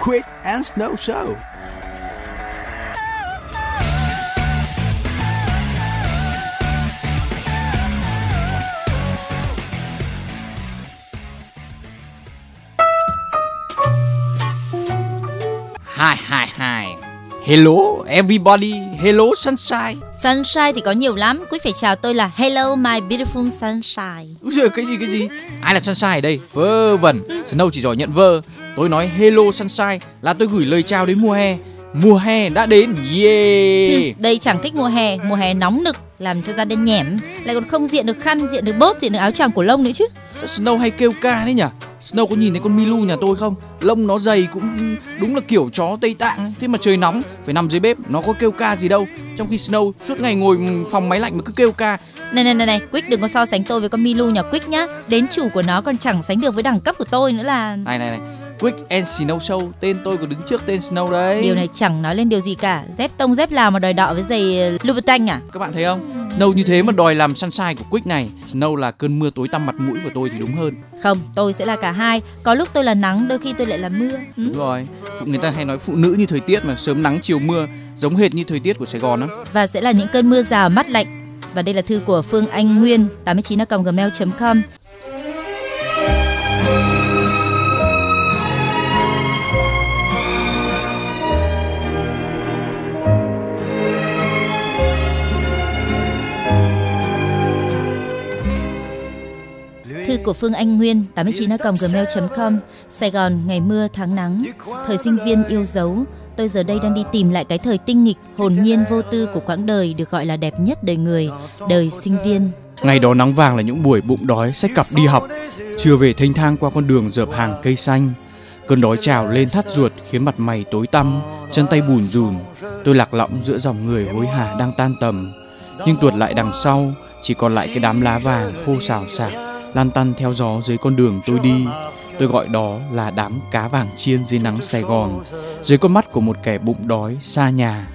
Quick and Snow Show. Hi, hi, hi. Hello everybody. Hello sunshine. Sunshine thì có nhiều lắm. Quý phải chào tôi là Hello my beautiful sunshine. Úi giời, cái gì cái gì? Ai là sunshine ở đây? Vơ vẩn. Snow chỉ giỏi nhận vơ. Tôi nói hello sunshine là tôi gửi lời chào đến mùa hè. Mùa hè đã đến. Yeah. Đây chẳng thích mùa hè, mùa hè nóng nực làm cho da đen nhẻm, lại còn không diện được khăn, diện được bốt, diện được áo choàng của lông nữa chứ. Sao Snow hay kêu ca đấy nhỉ? Snow có nhìn thấy con Milu nhà tôi không? Lông nó dày cũng đúng là kiểu chó Tây Tạng. Thế mà trời nóng phải nằm dưới bếp, nó có kêu ca gì đâu. Trong khi Snow suốt ngày ngồi phòng máy lạnh mà cứ kêu ca. Này này này này, Quick đừng có so sánh tôi với con Milu nhà Quick nhá. Đến chủ của nó còn chẳng sánh được với đẳng cấp của tôi nữa là. Này này này, Quick and Snow Show, tên tôi có đứng trước tên Snow đấy. Điều này chẳng nói lên điều gì cả. Dép tông dép lào mà đòi đọ với giày Louboutin à? Các bạn thấy không? Snow như thế mà đòi làm sunshine của Quick này. Snow là cơn mưa tối tăm mặt mũi của tôi thì đúng hơn. Không, tôi sẽ là cả hai. Có lúc tôi là nắng, đôi khi tôi lại là mưa. Ừ. Đúng rồi. Người ta hay nói phụ nữ như thời tiết mà sớm nắng chiều mưa, giống hệt như thời tiết của Sài Gòn đó. Và sẽ là những cơn mưa rào mát lạnh. Và đây là thư của Phương Anh Nguyên 89 gmail.com Thư của Phương Anh Nguyên 89 gmail.com Sài Gòn ngày mưa tháng nắng Thời sinh viên yêu dấu Tôi giờ đây đang đi tìm lại cái thời tinh nghịch, hồn nhiên vô tư của quãng đời được gọi là đẹp nhất đời người, đời sinh viên. Ngày đó nắng vàng là những buổi bụng đói sách cặp đi học, chưa về thanh thang qua con đường dợp hàng cây xanh. Cơn đói trào lên thắt ruột khiến mặt mày tối tăm, chân tay bùn rùn. Tôi lạc lõng giữa dòng người hối hả đang tan tầm, nhưng tuột lại đằng sau chỉ còn lại cái đám lá vàng khô xào xạc lan tăn theo gió dưới con đường tôi đi. Tôi gọi đó là đám cá vàng chiên dưới nắng Sài Gòn, dưới con mắt của một kẻ bụng đói xa nhà.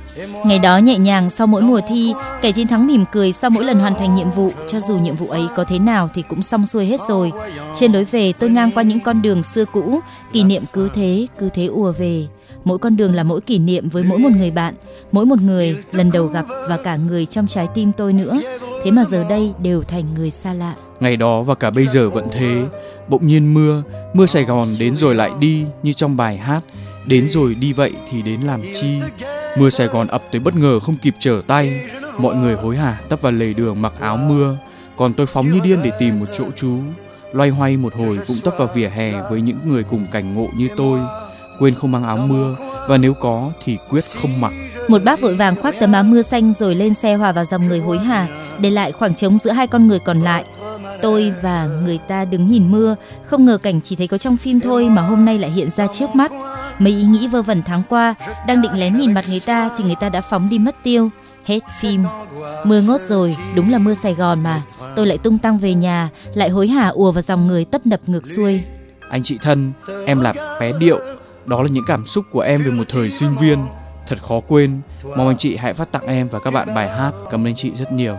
Ngày đó nhẹ nhàng sau mỗi mùa thi, kẻ chiến thắng mỉm cười sau mỗi lần hoàn thành nhiệm vụ, cho dù nhiệm vụ ấy có thế nào thì cũng xong xuôi hết rồi. Trên lối về tôi ngang qua những con đường xưa cũ, kỷ niệm cứ thế, cứ thế ùa về. Mỗi con đường là mỗi kỷ niệm với mỗi một người bạn, mỗi một người lần đầu gặp và cả người trong trái tim tôi nữa. Thế mà giờ đây đều thành người xa lạ. Ngày đó và cả bây giờ vẫn thế, bỗng nhiên mưa, mưa Sài Gòn đến rồi lại đi như trong bài hát, đến rồi đi vậy thì đến làm chi. Mưa Sài Gòn ập tới bất ngờ không kịp trở tay, mọi người hối hả tấp vào lề đường mặc áo mưa, còn tôi phóng như điên để tìm một chỗ trú. Loay hoay một hồi cũng tấp vào vỉa hè với những người cùng cảnh ngộ như tôi, quên không mang áo mưa và nếu có thì quyết không mặc. Một bác vội vàng khoác tấm áo mưa xanh rồi lên xe hòa vào dòng người hối hả, để lại khoảng trống giữa hai con người còn lại. Tôi và người ta đứng nhìn mưa, không ngờ cảnh chỉ thấy có trong phim thôi mà hôm nay lại hiện ra trước mắt. Mấy ý nghĩ vơ vẩn tháng qua, đang định lén nhìn mặt người ta thì người ta đã phóng đi mất tiêu. Hết phim. Mưa ngốt rồi, đúng là mưa Sài Gòn mà. Tôi lại tung tăng về nhà, lại hối hả ùa vào dòng người tấp nập ngược xuôi. Anh chị thân, em là bé Điệu. Đó là những cảm xúc của em về một thời sinh viên. Thật khó quên. Mong anh chị hãy phát tặng em và các bạn bài hát. Cảm ơn anh chị rất nhiều.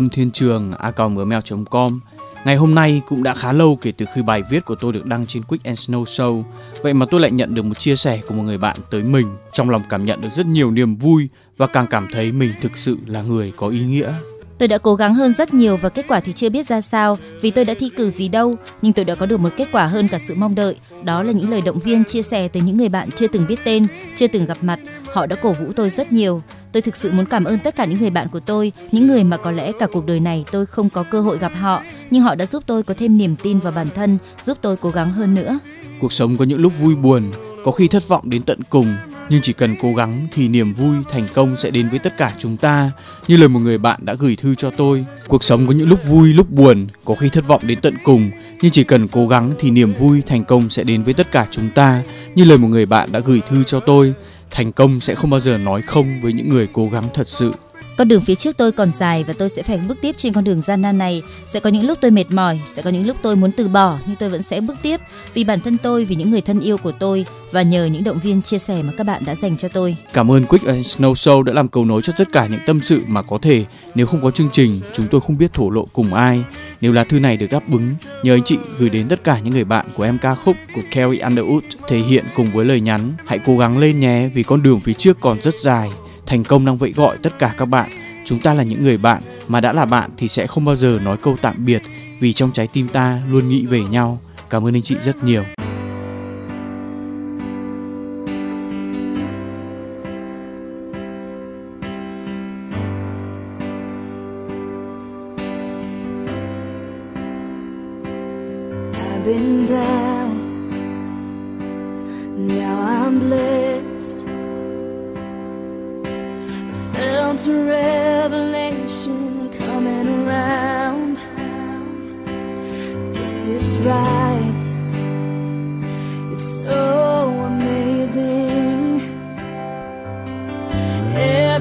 Lâm Thiên Trường a gmail.com. Ngày hôm nay cũng đã khá lâu kể từ khi bài viết của tôi được đăng trên Quick and Snow Show. Vậy mà tôi lại nhận được một chia sẻ của một người bạn tới mình. Trong lòng cảm nhận được rất nhiều niềm vui và càng cảm thấy mình thực sự là người có ý nghĩa. Tôi đã cố gắng hơn rất nhiều và kết quả thì chưa biết ra sao vì tôi đã thi cử gì đâu, nhưng tôi đã có được một kết quả hơn cả sự mong đợi. Đó là những lời động viên chia sẻ từ những người bạn chưa từng biết tên, chưa từng gặp mặt. Họ đã cổ vũ tôi rất nhiều. Tôi thực sự muốn cảm ơn tất cả những người bạn của tôi, những người mà có lẽ cả cuộc đời này tôi không có cơ hội gặp họ, nhưng họ đã giúp tôi có thêm niềm tin vào bản thân, giúp tôi cố gắng hơn nữa. Cuộc sống có những lúc vui buồn, có khi thất vọng đến tận cùng, nhưng chỉ cần cố gắng thì niềm vui, thành công sẽ đến với tất cả chúng ta. Như lời một người bạn đã gửi thư cho tôi, cuộc sống có những lúc vui, lúc buồn, có khi thất vọng đến tận cùng. Nhưng chỉ cần cố gắng thì niềm vui, thành công sẽ đến với tất cả chúng ta. Như lời một người bạn đã gửi thư cho tôi, thành công sẽ không bao giờ nói không với những người cố gắng thật sự con đường phía trước tôi còn dài và tôi sẽ phải bước tiếp trên con đường gian nan này. Sẽ có những lúc tôi mệt mỏi, sẽ có những lúc tôi muốn từ bỏ, nhưng tôi vẫn sẽ bước tiếp vì bản thân tôi, vì những người thân yêu của tôi và nhờ những động viên chia sẻ mà các bạn đã dành cho tôi. Cảm ơn Quick and Snow Show đã làm cầu nối cho tất cả những tâm sự mà có thể nếu không có chương trình chúng tôi không biết thổ lộ cùng ai. Nếu lá thư này được đáp ứng, nhờ anh chị gửi đến tất cả những người bạn của em ca khúc của Carrie Underwood thể hiện cùng với lời nhắn hãy cố gắng lên nhé vì con đường phía trước còn rất dài thành công đang vẫy gọi tất cả các bạn. Chúng ta là những người bạn, mà đã là bạn thì sẽ không bao giờ nói câu tạm biệt vì trong trái tim ta luôn nghĩ về nhau. Cảm ơn anh chị rất nhiều.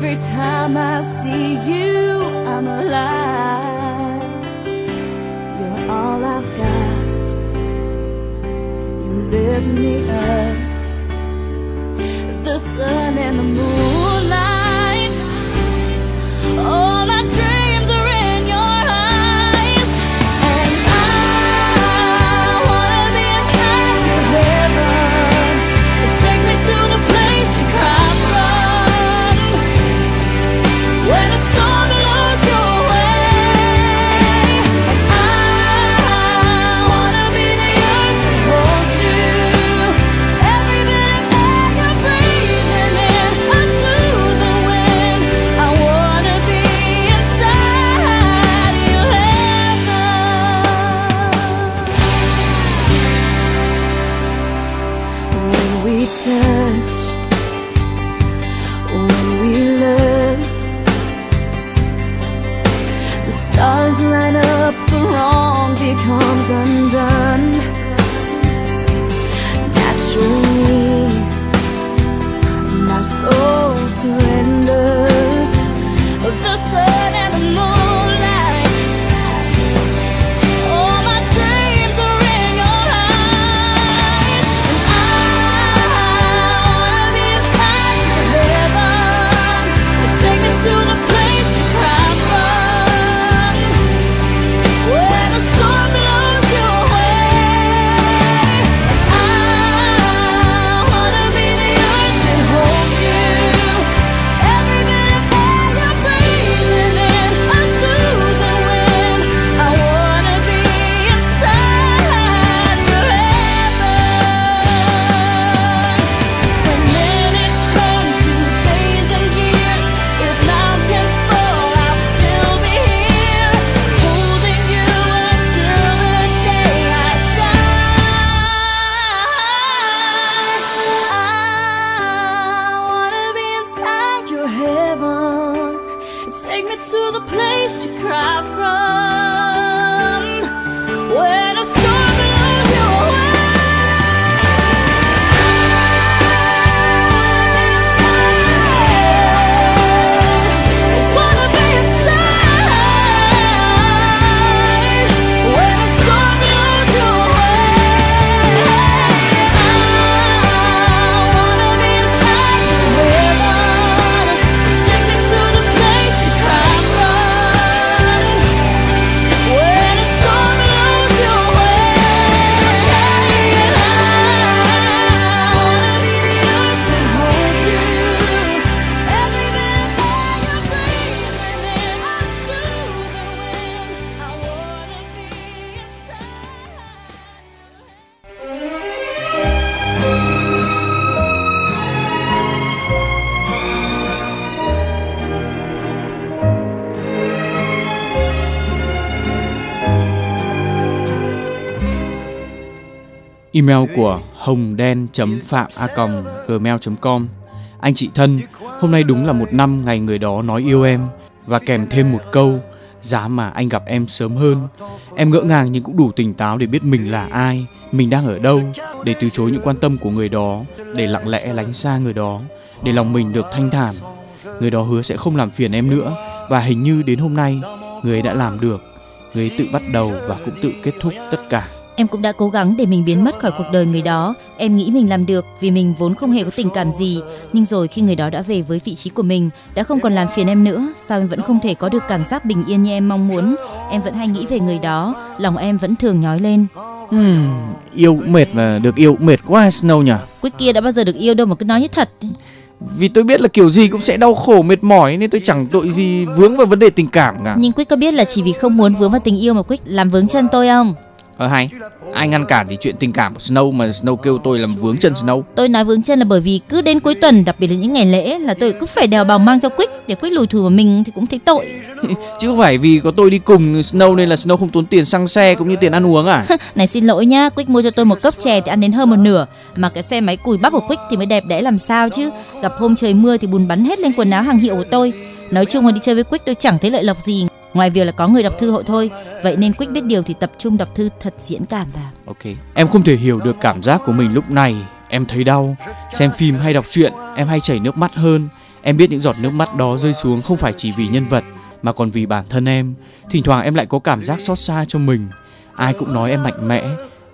Every time I see you, I'm alive. You're all I've got. You lift me up. The sun Email của hồng đen phạm a gmail com Anh chị thân, hôm nay đúng là một năm ngày người đó nói yêu em và kèm thêm một câu giá mà anh gặp em sớm hơn. Em ngỡ ngàng nhưng cũng đủ tỉnh táo để biết mình là ai, mình đang ở đâu, để từ chối những quan tâm của người đó, để lặng lẽ lánh xa người đó, để lòng mình được thanh thản. Người đó hứa sẽ không làm phiền em nữa và hình như đến hôm nay người ấy đã làm được. Người ấy tự bắt đầu và cũng tự kết thúc tất cả. Em cũng đã cố gắng để mình biến mất khỏi cuộc đời người đó. Em nghĩ mình làm được vì mình vốn không hề có tình cảm gì. Nhưng rồi khi người đó đã về với vị trí của mình, đã không còn làm phiền em nữa, sao em vẫn không thể có được cảm giác bình yên như em mong muốn? Em vẫn hay nghĩ về người đó, lòng em vẫn thường nhói lên. Hmm, yêu mệt mà được yêu mệt quá Snow nhỉ? Quyết kia đã bao giờ được yêu đâu mà cứ nói như thật. Vì tôi biết là kiểu gì cũng sẽ đau khổ mệt mỏi nên tôi chẳng tội gì vướng vào vấn đề tình cảm cả. Nhưng Quyết có biết là chỉ vì không muốn vướng vào tình yêu mà Quyết làm vướng chân tôi không? Ờ hay, ai ngăn cản thì chuyện tình cảm của Snow mà Snow kêu tôi làm vướng chân Snow. Tôi nói vướng chân là bởi vì cứ đến cuối tuần, đặc biệt là những ngày lễ là tôi cứ phải đèo bào mang cho Quyết để Quyết lùi thủi vào mình thì cũng thấy tội. Chứ không phải vì có tôi đi cùng Snow nên là Snow không tốn tiền xăng xe cũng như tiền ăn uống à? Này xin lỗi nhá, Quyết mua cho tôi một cốc chè thì ăn đến hơn một nửa, mà cái xe máy cùi bắp của Quyết thì mới đẹp đẽ làm sao chứ? Gặp hôm trời mưa thì bùn bắn hết lên quần áo hàng hiệu của tôi. Nói chung là đi chơi với Quyết tôi chẳng thấy lợi lộc gì ngoài việc là có người đọc thư hộ thôi. Vậy nên Quyết biết điều thì tập trung đọc thư thật diễn cảm vào. Ok, em không thể hiểu được cảm giác của mình lúc này. Em thấy đau. Xem phim hay đọc truyện, em hay chảy nước mắt hơn. Em biết những giọt nước mắt đó rơi xuống không phải chỉ vì nhân vật mà còn vì bản thân em. Thỉnh thoảng em lại có cảm giác xót xa cho mình. Ai cũng nói em mạnh mẽ,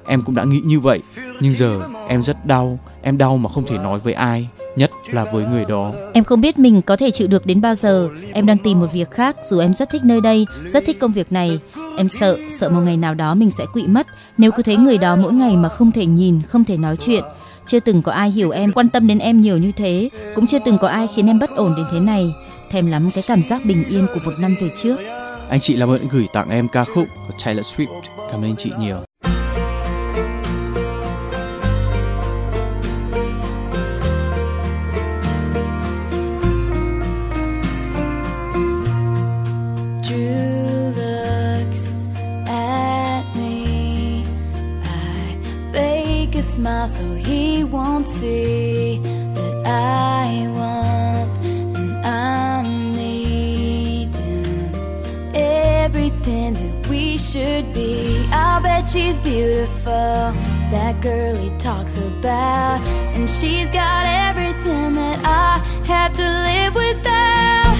em cũng đã nghĩ như vậy. Nhưng giờ em rất đau, em đau mà không thể nói với ai, nhất là với người đó. Em không biết mình có thể chịu được đến bao giờ. Em đang tìm một việc khác dù em rất thích nơi đây, rất thích công việc này. Em sợ, sợ một ngày nào đó mình sẽ quỵ mất nếu cứ thấy người đó mỗi ngày mà không thể nhìn, không thể nói chuyện. Chưa từng có ai hiểu em, quan tâm đến em nhiều như thế, cũng chưa từng có ai khiến em bất ổn đến thế này. Thèm lắm cái cảm giác bình yên của một năm về trước. Anh chị làm ơn gửi tặng em ca khúc của Taylor Swift. Cảm ơn anh chị nhiều. Smile so he won't see that I want and I'm needing everything that we should be. I'll bet she's beautiful. That girl he talks about, and she's got everything that I have to live without.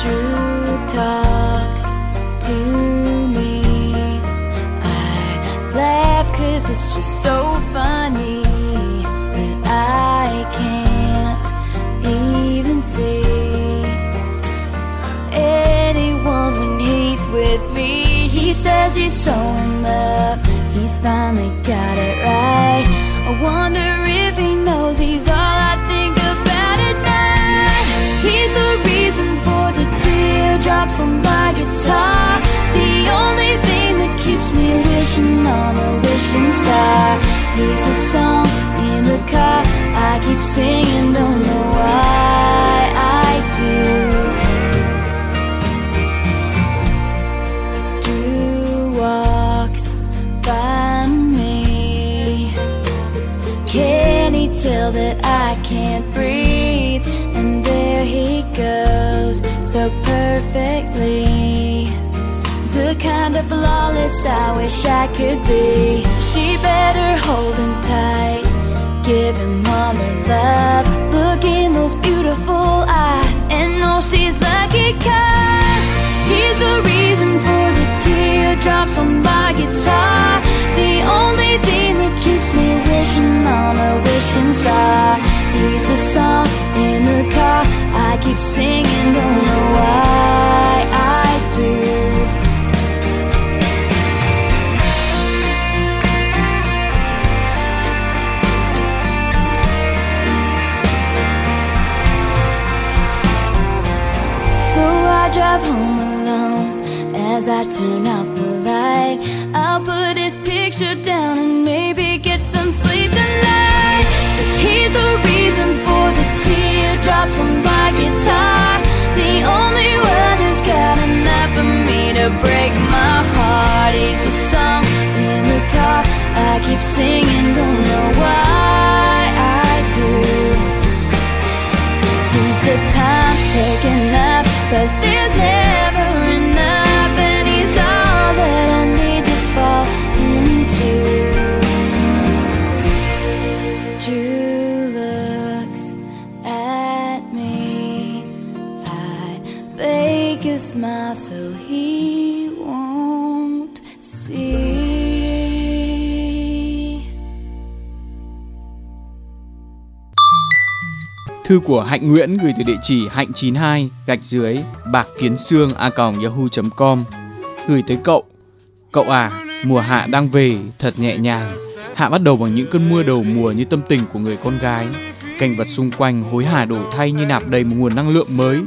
Drew talks to me. I laugh it's just so funny. that I can't even see anyone when he's with me. He says he's so in love, he's finally got it right. I wonder if he knows he's all I think about at night. He's the reason for the teardrops on my guitar. The only He's a song in the car I keep singing, don't know why I do. Drew walks by me. Can he tell that I can't breathe? And there he goes, so perfectly. The kind of flawless I wish I could be. She better hold him tight, give him all her love. Look in those beautiful eyes, and know she's lucky 'cause he's the reason for the teardrops on my guitar. The only thing that keeps me wishing on a wishing star. He's the song in the car I keep singing, don't know why I do. I drive home alone as I turn out the light. I'll put his picture down and maybe get some sleep tonight. Cause he's the reason for the teardrops on my guitar. The only one who's got enough for me to break my heart. He's the song in the car I keep singing, don't know why I do. He's the time taking up, but Thư của Hạnh Nguyễn gửi từ địa chỉ hạnh 92 gạch dưới bạc kiến xương a yahoo.com gửi tới cậu. Cậu à, mùa hạ đang về thật nhẹ nhàng. Hạ bắt đầu bằng những cơn mưa đầu mùa như tâm tình của người con gái. Cảnh vật xung quanh hối hả đổi thay như nạp đầy một nguồn năng lượng mới.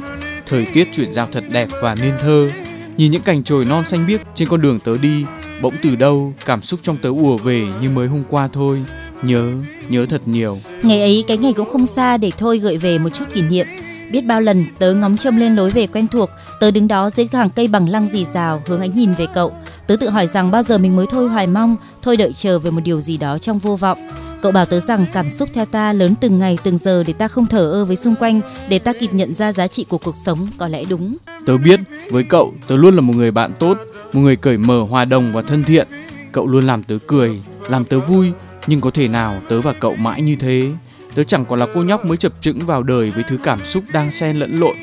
Thời tiết chuyển giao thật đẹp và nên thơ. Nhìn những cành chồi non xanh biếc trên con đường tớ đi, bỗng từ đâu cảm xúc trong tớ ùa về như mới hôm qua thôi. Nhớ, nhớ thật nhiều. Ngày ấy cái ngày cũng không xa để thôi gợi về một chút kỷ niệm. Biết bao lần tớ ngóng trông lên lối về quen thuộc, tớ đứng đó dưới hàng cây bằng lăng rì rào hướng ánh nhìn về cậu. Tớ tự hỏi rằng bao giờ mình mới thôi hoài mong, thôi đợi chờ về một điều gì đó trong vô vọng. Cậu bảo tớ rằng cảm xúc theo ta lớn từng ngày từng giờ để ta không thở ơ với xung quanh, để ta kịp nhận ra giá trị của cuộc sống có lẽ đúng. Tớ biết với cậu tớ luôn là một người bạn tốt, một người cởi mở, hòa đồng và thân thiện. Cậu luôn làm tớ cười, làm tớ vui, nhưng có thể nào tớ và cậu mãi như thế? Tớ chẳng còn là cô nhóc mới chập chững vào đời với thứ cảm xúc đang xen lẫn lộn.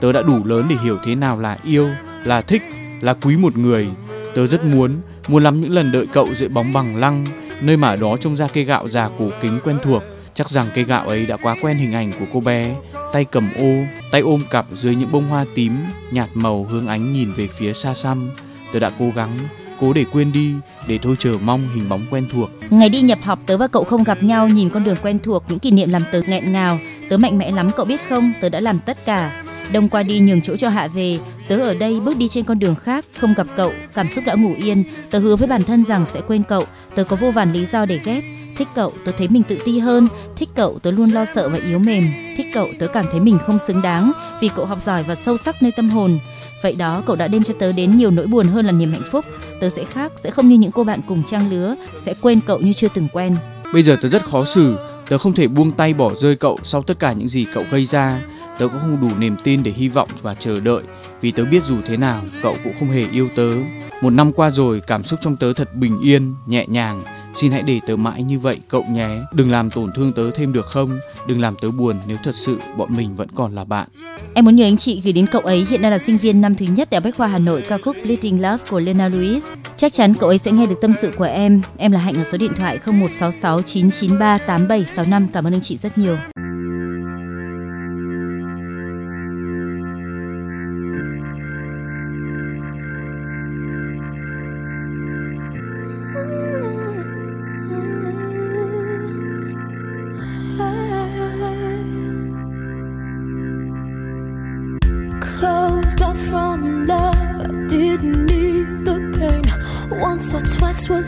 Tớ đã đủ lớn để hiểu thế nào là yêu, là thích, là quý một người. Tớ rất muốn, muốn lắm những lần đợi cậu dậy bóng bằng lăng, nơi mà đó trông ra cây gạo già cổ kính quen thuộc. Chắc rằng cây gạo ấy đã quá quen hình ảnh của cô bé, tay cầm ô, tay ôm cặp dưới những bông hoa tím, nhạt màu hướng ánh nhìn về phía xa xăm. Tớ đã cố gắng, cố để quên đi, để thôi chờ mong hình bóng quen thuộc. Ngày đi nhập học tớ và cậu không gặp nhau nhìn con đường quen thuộc những kỷ niệm làm tớ nghẹn ngào. Tớ mạnh mẽ lắm cậu biết không? Tớ đã làm tất cả. Đông qua đi nhường chỗ cho hạ về. Tớ ở đây bước đi trên con đường khác không gặp cậu cảm xúc đã ngủ yên. Tớ hứa với bản thân rằng sẽ quên cậu. Tớ có vô vàn lý do để ghét thích cậu tớ thấy mình tự ti hơn. Thích cậu tớ luôn lo sợ và yếu mềm. Thích cậu tớ cảm thấy mình không xứng đáng vì cậu học giỏi và sâu sắc nơi tâm hồn. Vậy đó cậu đã đem cho tớ đến nhiều nỗi buồn hơn là niềm hạnh phúc. Tớ sẽ khác sẽ không như những cô bạn cùng trang lứa sẽ quên cậu như chưa từng quen. Bây giờ tớ rất khó xử, tớ không thể buông tay bỏ rơi cậu sau tất cả những gì cậu gây ra. Tớ cũng không đủ niềm tin để hy vọng và chờ đợi, vì tớ biết dù thế nào cậu cũng không hề yêu tớ. Một năm qua rồi, cảm xúc trong tớ thật bình yên, nhẹ nhàng. Xin hãy để tớ mãi như vậy, cậu nhé. Đừng làm tổn thương tớ thêm được không? Đừng làm tớ buồn nếu thật sự bọn mình vẫn còn là bạn. Em muốn nhờ anh chị gửi đến cậu ấy, hiện đang là sinh viên năm thứ nhất Đại học Bách khoa Hà Nội, ca khúc Bleeding Love của Lena louis Chắc chắn cậu ấy sẽ nghe được tâm sự của em. Em là Hạnh ở số điện thoại 0166 993 8765. Cảm ơn anh chị rất nhiều.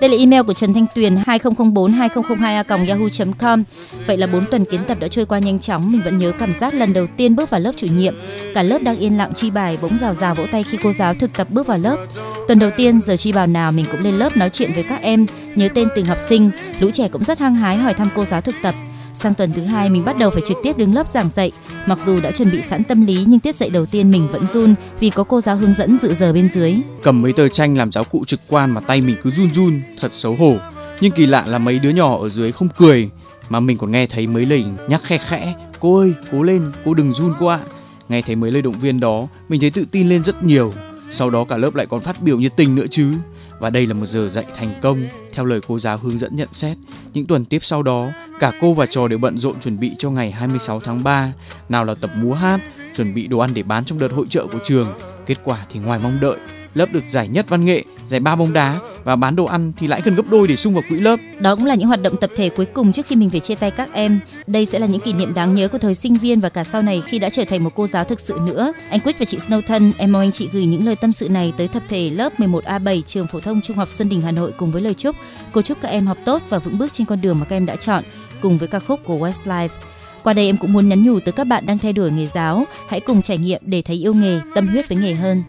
Đây là email của Trần Thanh Tuyền 2004 2002 a yahoo.com. Vậy là 4 tuần kiến tập đã trôi qua nhanh chóng, mình vẫn nhớ cảm giác lần đầu tiên bước vào lớp chủ nhiệm. Cả lớp đang yên lặng truy bài, bỗng rào rào vỗ tay khi cô giáo thực tập bước vào lớp. Tuần đầu tiên giờ truy bài nào mình cũng lên lớp nói chuyện với các em, nhớ tên từng học sinh, lũ trẻ cũng rất hăng hái hỏi thăm cô giáo thực tập. Sang tuần thứ hai, mình bắt đầu phải trực tiếp đứng lớp giảng dạy. Mặc dù đã chuẩn bị sẵn tâm lý, nhưng tiết dạy đầu tiên mình vẫn run vì có cô giáo hướng dẫn dự giờ bên dưới. cầm mấy tờ tranh làm giáo cụ trực quan mà tay mình cứ run run, thật xấu hổ nhưng kỳ lạ là mấy đứa nhỏ ở dưới không cười, mà mình còn nghe thấy mấy lời nhắc khe khẽ, cô ơi, cố lên, cô đừng run cô ạ nghe thấy mấy lời động viên đó, mình thấy tự tin lên rất nhiều sau đó cả lớp lại còn phát biểu nhiệt tình nữa chứ. Và đây là một giờ dạy thành công, theo lời cô giáo hướng dẫn nhận xét. Những tuần tiếp sau đó, cả cô và trò đều bận rộn chuẩn bị cho ngày 26 tháng 3, nào là tập múa hát, chuẩn bị đồ ăn để bán trong đợt hội trợ của trường. Kết quả thì ngoài mong đợi, lớp được giải nhất văn nghệ, giải ba bóng đá và bán đồ ăn thì lãi gần gấp đôi để sung vào quỹ lớp. Đó cũng là những hoạt động tập thể cuối cùng trước khi mình phải chia tay các em. Đây sẽ là những kỷ niệm đáng nhớ của thời sinh viên và cả sau này khi đã trở thành một cô giáo thực sự nữa. Anh Quyết và chị Snow thân, em mong anh chị gửi những lời tâm sự này tới tập thể lớp 11A7 trường phổ thông trung học Xuân Đình Hà Nội cùng với lời chúc cô chúc các em học tốt và vững bước trên con đường mà các em đã chọn cùng với ca khúc của Westlife. Qua đây em cũng muốn nhắn nhủ tới các bạn đang theo đuổi nghề giáo, hãy cùng trải nghiệm để thấy yêu nghề, tâm huyết với nghề hơn.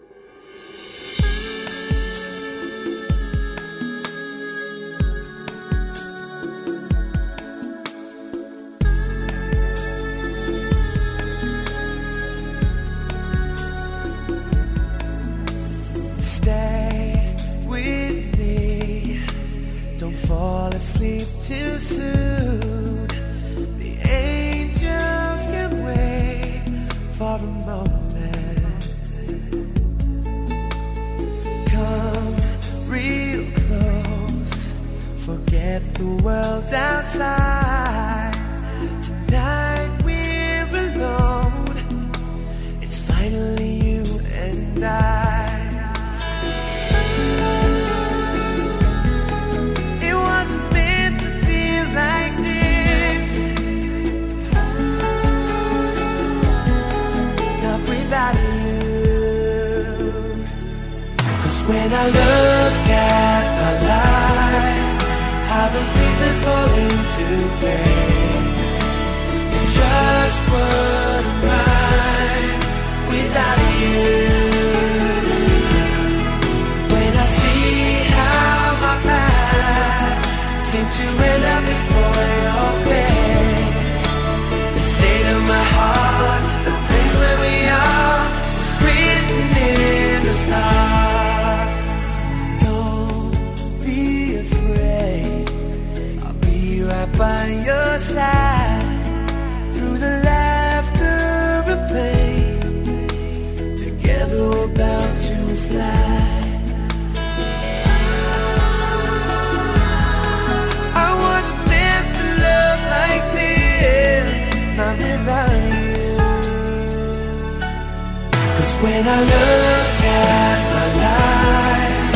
When I look at my life,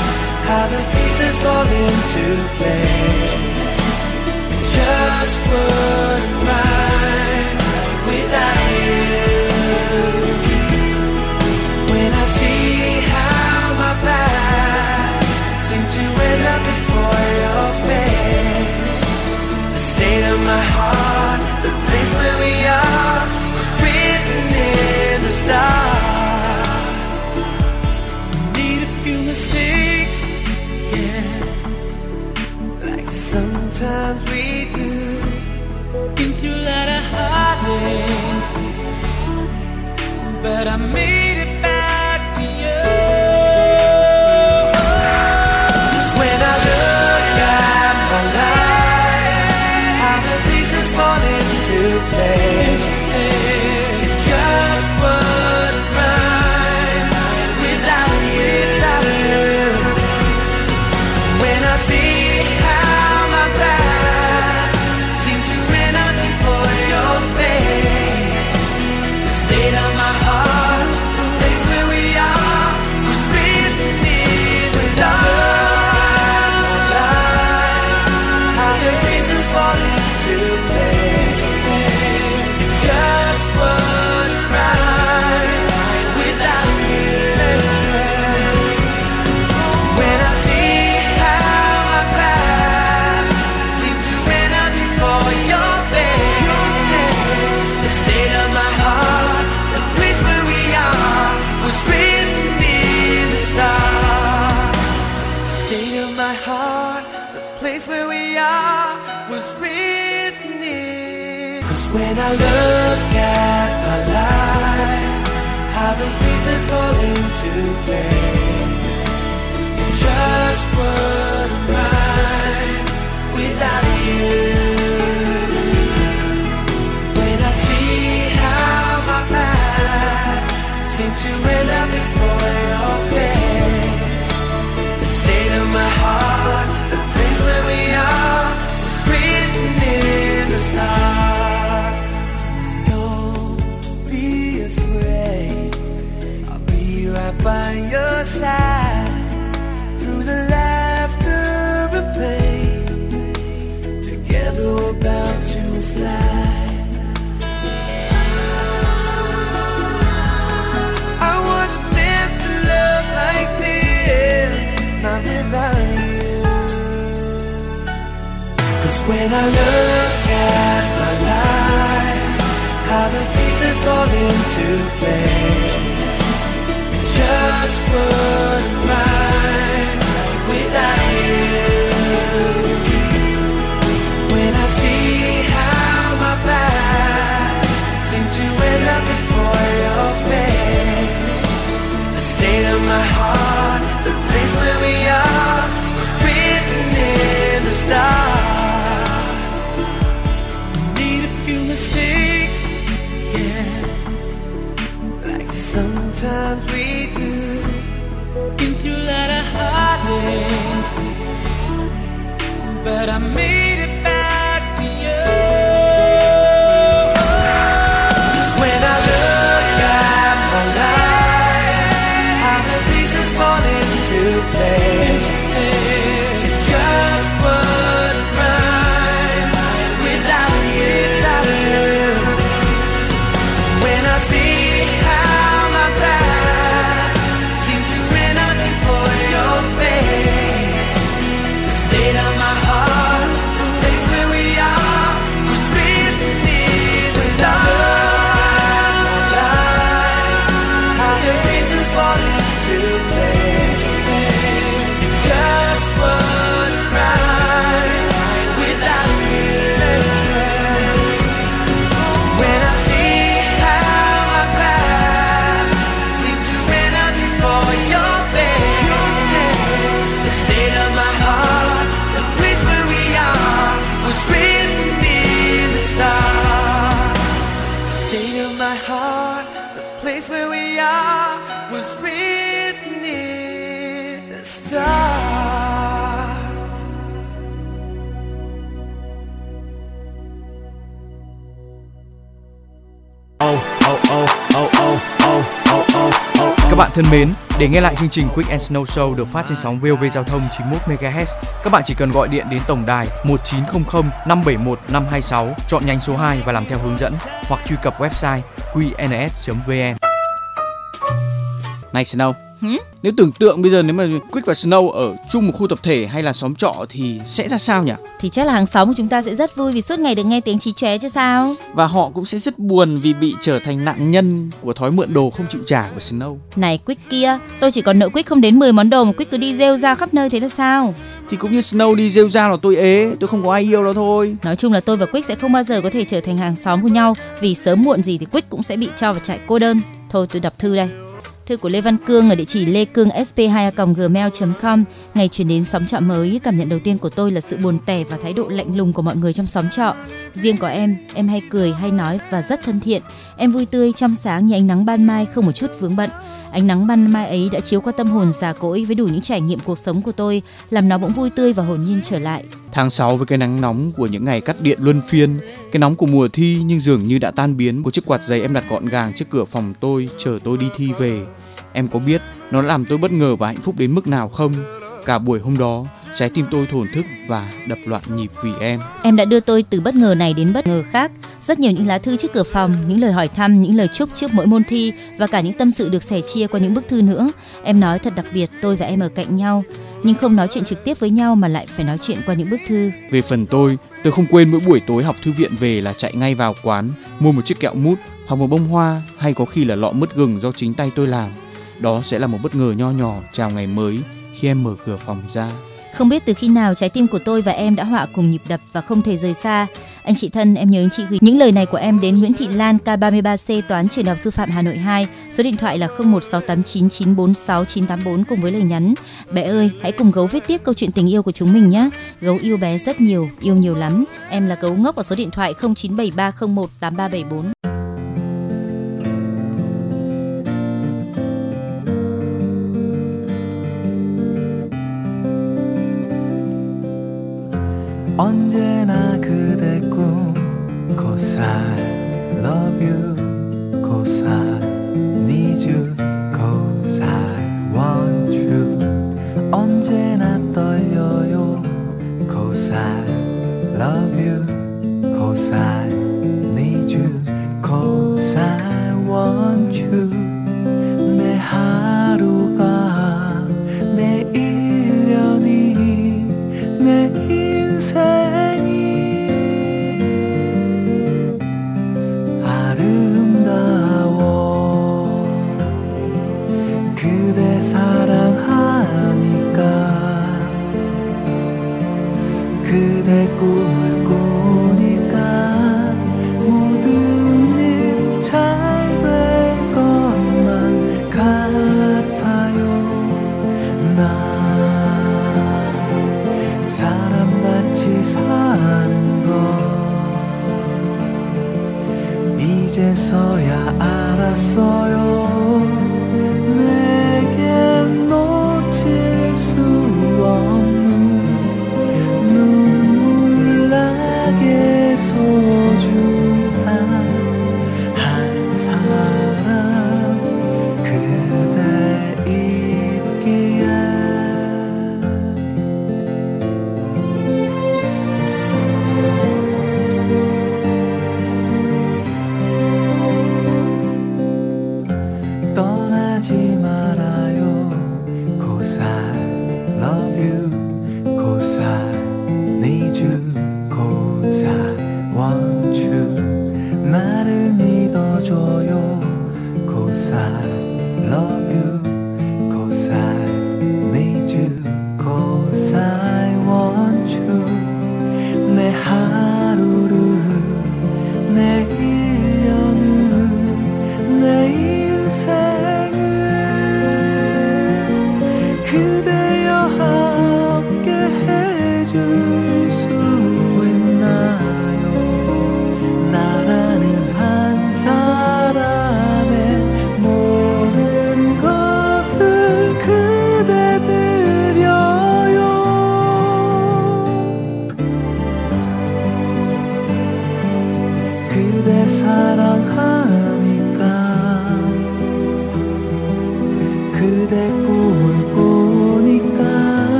how the pieces fall into place, I look at my life, how the pieces fall into place. It just wouldn't when I look at my life, how the pieces fall into place, it just wouldn't but I made bạn thân mến, để nghe lại chương trình Quick and Snow Show được phát trên sóng VOV Giao thông 91 MHz, các bạn chỉ cần gọi điện đến tổng đài 1900 571 526, chọn nhánh số 2 và làm theo hướng dẫn, hoặc truy cập website qns.vn. Này Snow, Hử? nếu tưởng tượng bây giờ nếu mà Quick và Snow ở chung một khu tập thể hay là xóm trọ thì sẽ ra sao nhỉ? Thì chắc là hàng xóm của chúng ta sẽ rất vui vì suốt ngày được nghe tiếng chí chóe chứ sao? Và họ cũng sẽ rất buồn vì bị trở thành nạn nhân của thói mượn đồ không chịu trả của Snow. Này Quick kia, tôi chỉ còn nợ Quick không đến 10 món đồ mà Quick cứ đi rêu ra khắp nơi thế là sao? Thì cũng như Snow đi rêu ra là tôi ế, tôi không có ai yêu đâu thôi. Nói chung là tôi và Quick sẽ không bao giờ có thể trở thành hàng xóm của nhau vì sớm muộn gì thì Quick cũng sẽ bị cho vào trại cô đơn. Thôi tôi đọc thư đây. Thư của Lê Văn Cương ở địa chỉ lê cương sp2 gmail.com ngày chuyển đến xóm trọ mới. Cảm nhận đầu tiên của tôi là sự buồn tẻ và thái độ lạnh lùng của mọi người trong xóm trọ. Riêng có em, em hay cười, hay nói và rất thân thiện. Em vui tươi, trong sáng như ánh nắng ban mai không một chút vướng bận. Ánh nắng ban mai ấy đã chiếu qua tâm hồn già cỗi với đủ những trải nghiệm cuộc sống của tôi, làm nó bỗng vui tươi và hồn nhiên trở lại. Tháng 6 với cái nắng nóng của những ngày cắt điện luân phiên, cái nóng của mùa thi nhưng dường như đã tan biến. Một chiếc quạt giấy em đặt gọn gàng trước cửa phòng tôi, chờ tôi đi thi về. Em có biết nó làm tôi bất ngờ và hạnh phúc đến mức nào không? Cả buổi hôm đó, trái tim tôi thổn thức và đập loạn nhịp vì em. Em đã đưa tôi từ bất ngờ này đến bất ngờ khác. Rất nhiều những lá thư trước cửa phòng, những lời hỏi thăm, những lời chúc trước mỗi môn thi và cả những tâm sự được sẻ chia qua những bức thư nữa. Em nói thật đặc biệt, tôi và em ở cạnh nhau, nhưng không nói chuyện trực tiếp với nhau mà lại phải nói chuyện qua những bức thư. Về phần tôi, tôi không quên mỗi buổi tối học thư viện về là chạy ngay vào quán, mua một chiếc kẹo mút hoặc một bông hoa hay có khi là lọ mứt gừng do chính tay tôi làm. Đó sẽ là một bất ngờ nho nhỏ chào ngày mới khi em mở cửa phòng ra. Không biết từ khi nào trái tim của tôi và em đã họa cùng nhịp đập và không thể rời xa. Anh chị thân, em nhớ anh chị gửi những lời này của em đến Nguyễn Thị Lan K33C Toán Trường Đại học Sư phạm Hà Nội 2, số điện thoại là 01689946984 cùng với lời nhắn: Bé ơi, hãy cùng gấu viết tiếp câu chuyện tình yêu của chúng mình nhé. Gấu yêu bé rất nhiều, yêu nhiều lắm. Em là gấu ngốc ở số điện thoại 0973018374. 언제나 그대 꿈 고사 love you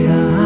呀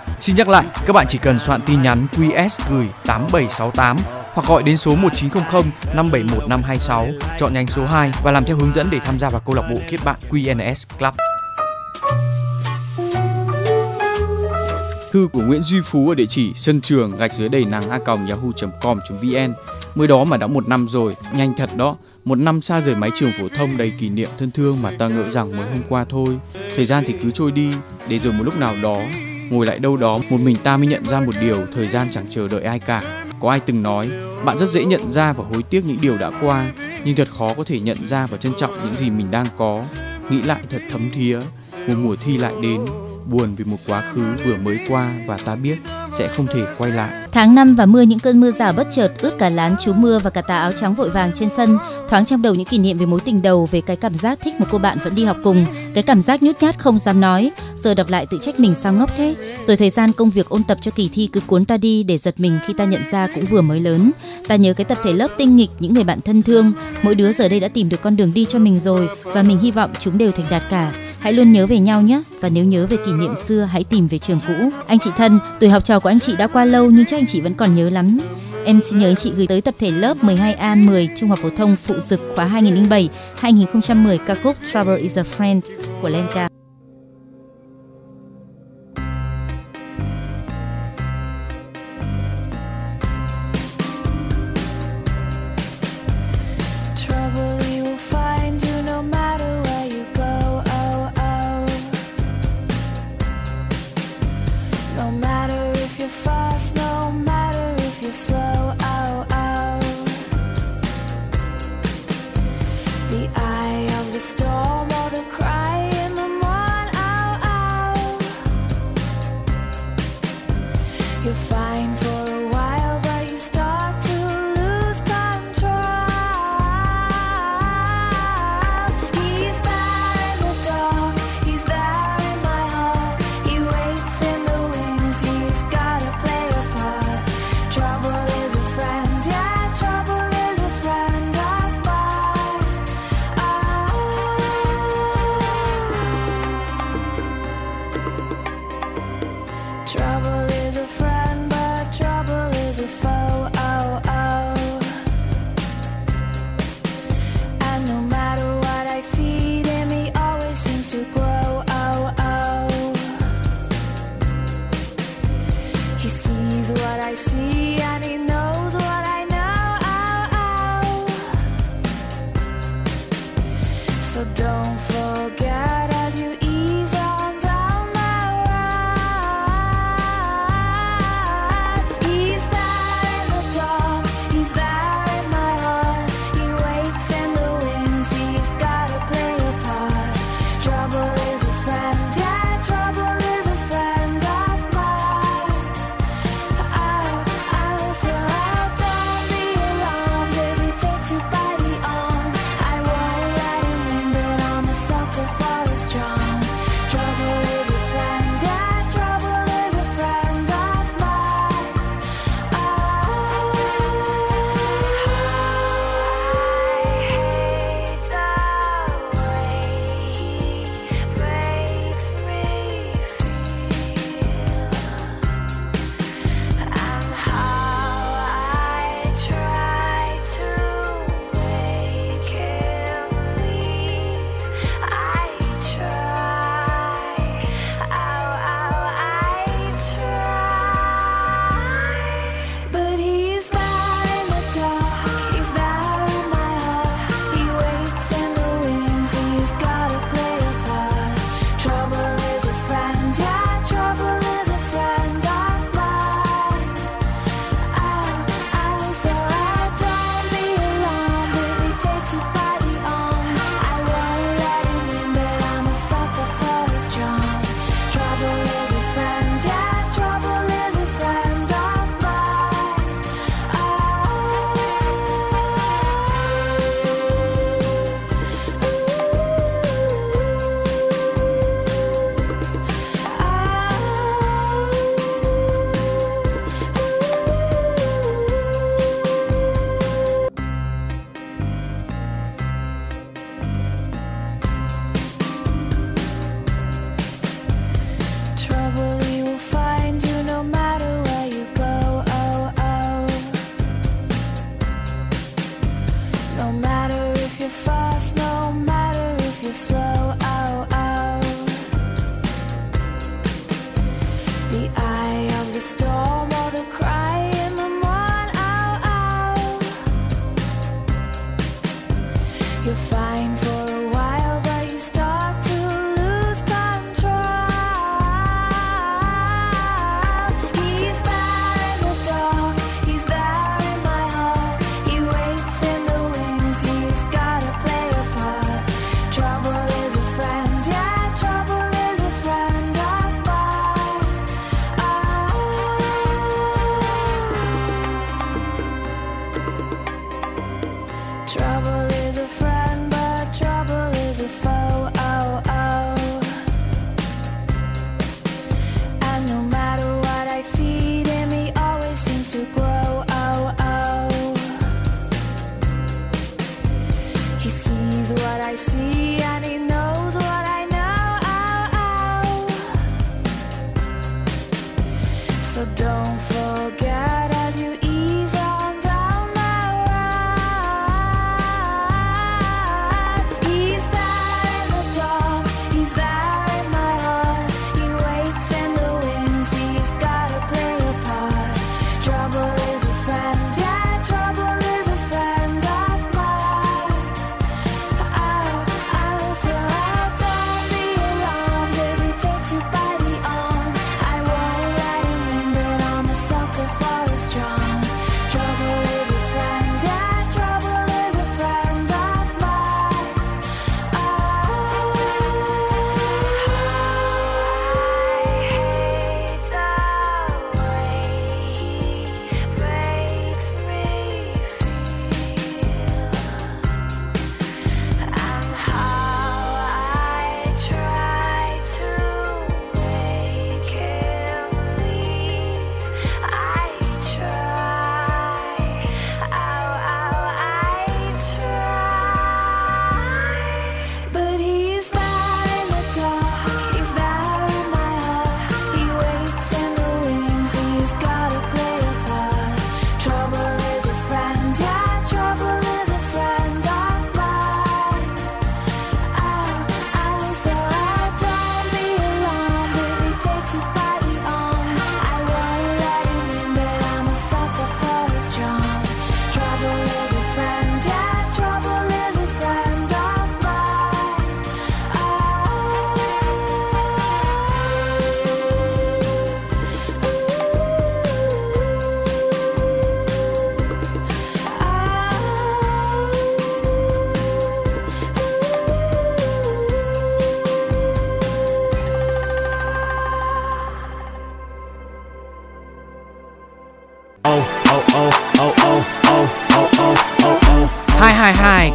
Xin nhắc lại, các bạn chỉ cần soạn tin nhắn QS gửi 8768 hoặc gọi đến số 1900 571 526 chọn nhánh số 2 và làm theo hướng dẫn để tham gia vào câu lạc bộ kết bạn QNS Club. Thư của Nguyễn Duy Phú ở địa chỉ sân trường gạch dưới đầy nắng a còng yahoo.com.vn mới đó mà đã một năm rồi, nhanh thật đó. Một năm xa rời mái trường phổ thông đầy kỷ niệm thân thương mà ta ngỡ rằng mới hôm qua thôi. Thời gian thì cứ trôi đi, để rồi một lúc nào đó ngồi lại đâu đó, một mình ta mới nhận ra một điều thời gian chẳng chờ đợi ai cả. Có ai từng nói, bạn rất dễ nhận ra và hối tiếc những điều đã qua, nhưng thật khó có thể nhận ra và trân trọng những gì mình đang có. Nghĩ lại thật thấm thía, một mùa thi lại đến, buồn vì một quá khứ vừa mới qua và ta biết sẽ không thể quay lại. Tháng 5 và mưa những cơn mưa rào bất chợt ướt cả lán chú mưa và cả tà áo trắng vội vàng trên sân thoáng trong đầu những kỷ niệm về mối tình đầu, về cái cảm giác thích một cô bạn vẫn đi học cùng, cái cảm giác nhút nhát không dám nói, giờ đọc lại tự trách mình sao ngốc thế. Rồi thời gian công việc ôn tập cho kỳ thi cứ cuốn ta đi để giật mình khi ta nhận ra cũng vừa mới lớn. Ta nhớ cái tập thể lớp tinh nghịch, những người bạn thân thương. Mỗi đứa giờ đây đã tìm được con đường đi cho mình rồi và mình hy vọng chúng đều thành đạt cả. Hãy luôn nhớ về nhau nhé và nếu nhớ về kỷ niệm xưa, hãy tìm về trường cũ. Anh chị thân, tuổi học trò của anh chị đã qua lâu nhưng chắc anh chị vẫn còn nhớ lắm. Em xin nhớ chị gửi tới tập thể lớp 12A 10 Trung học phổ thông phụ dực khóa 2007-2010 ca khúc Trouble is a Friend của Lenka. Trouble is a friend.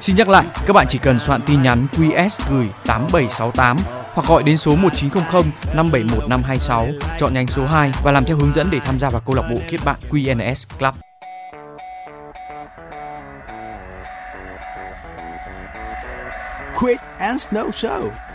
Xin nhắc lại, các bạn chỉ cần soạn tin nhắn QS gửi 8768 hoặc gọi đến số 1900 571 526 chọn nhánh số 2 và làm theo hướng dẫn để tham gia vào câu lạc bộ kết bạn QNS Club. Quick and Snow Show.